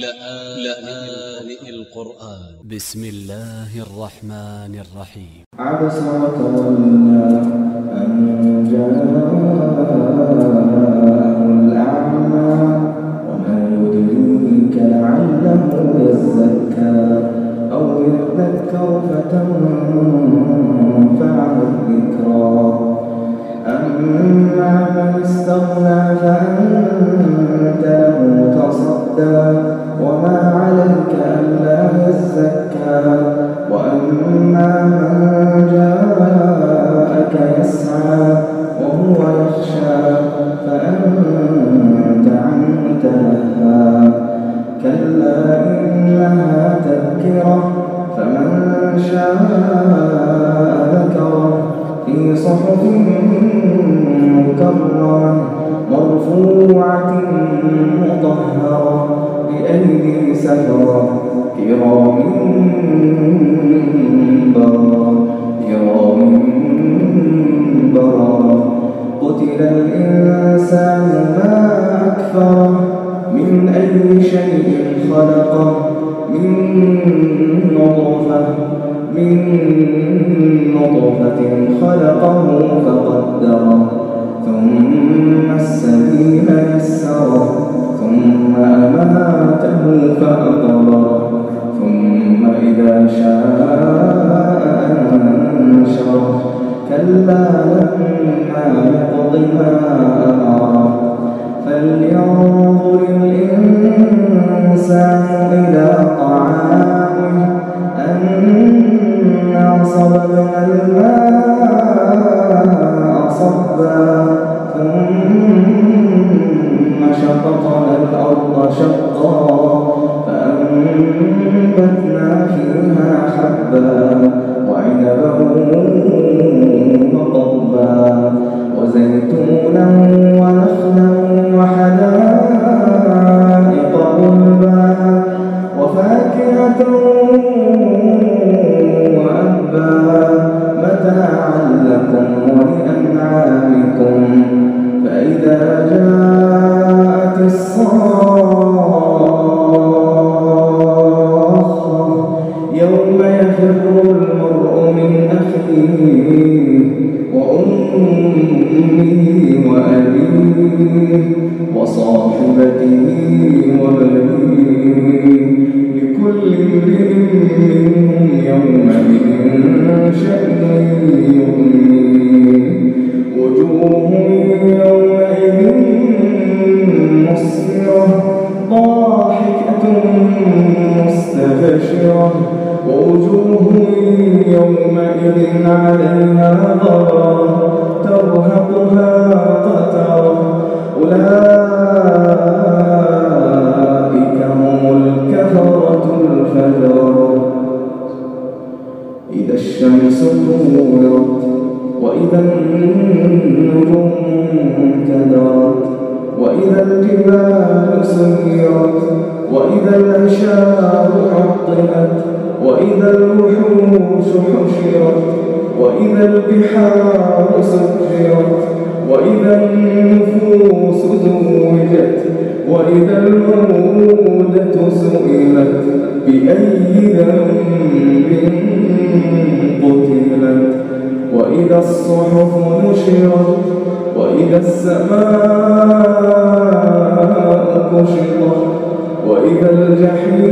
لآن القرآن. ب س م الله الرحمن الرحيم عبس وتولى أن جاءه الأعمى وما يدريك لعله يزكى أو يذكر فتنفعه الذكرى أما من استغنى فأنت له تصدى. مرفوعة مطهرة بأيدي سفرة كرام بررة كرام بررة قتل الإنسان ما أكفره من أي شيء خلقه من نطفة من نطفة خلقه فقدره ثم ثم شققنا الأرض شقا فأنبتنا فيها حبا وعنبا وقضبا وزيتونا جاءت الصاخة الشمس كورت وإذا النجوم انكدرت وإذا الجبال سيرت. وإذا العشار عطلت. وإذا الوحوش حشرت. وإذا البحار سجرت. وإذا النفوس زوجت. وإذا الموءودة سئلت. بأي ذنب وإذا الصحف نشرت وإذا السماء كشطت وإذا الجحيم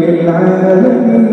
للعالمين.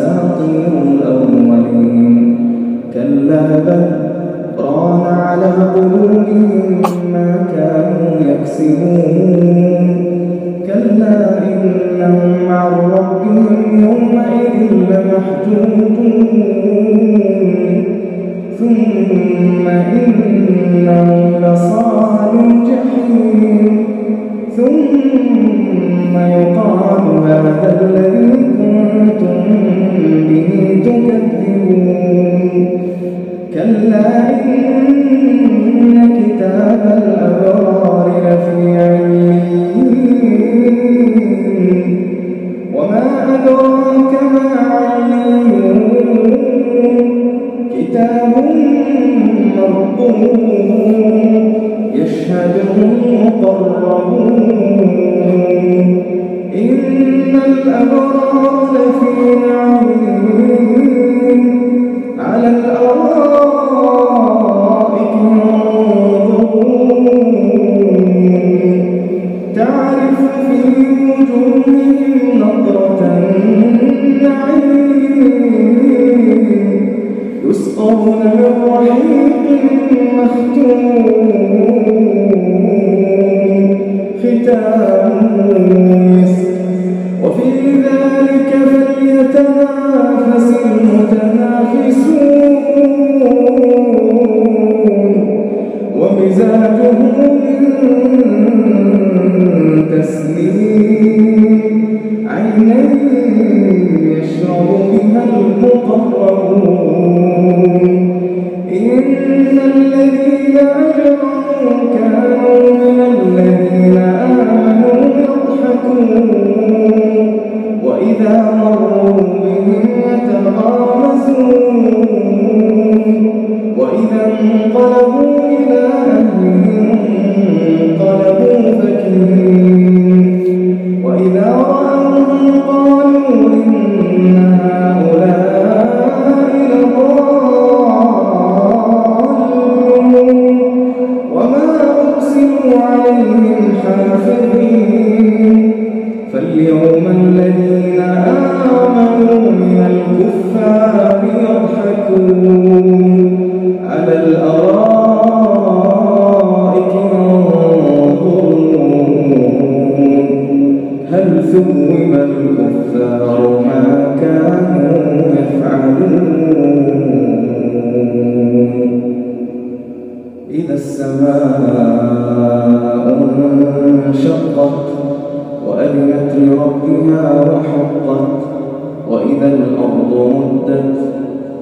إن الأبرار لفي نعيم فاليوم الذين آمنوا من الكفار يضحكون على الأرائك ينظرون. هل ثوب الكفار ما كانوا يفعلون؟ إذا السماء انشقت وأذنت لربها وحقت وإذا الأرض مدت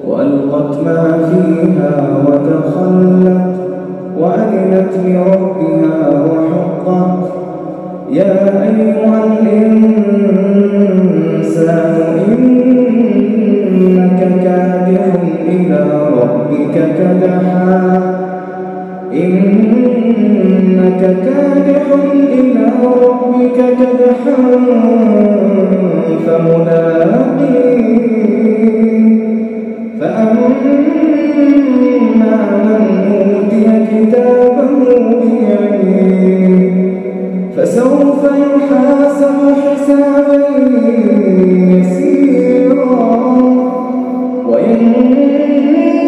وألقت ما فيها وتخلت وأذنت لربها وحقت. يا أيها الإنسان إنك كادح إلى ربك كدحا. إنك كادح إلى ربك كدحا فملاقيه. فأما من أوتي كتابه بيمينه فسوف يحاسب حسابا يسيرا. وينقلب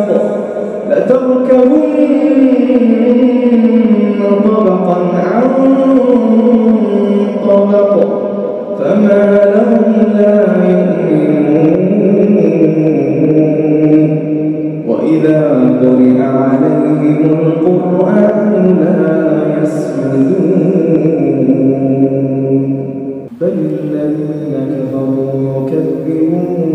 اتسق لتركبن طبقا عن طبق فما لهم لا يؤمنون. وإذا قرئ عليهم القرآن لا يسجدون. بل الذين كفروا يكذبون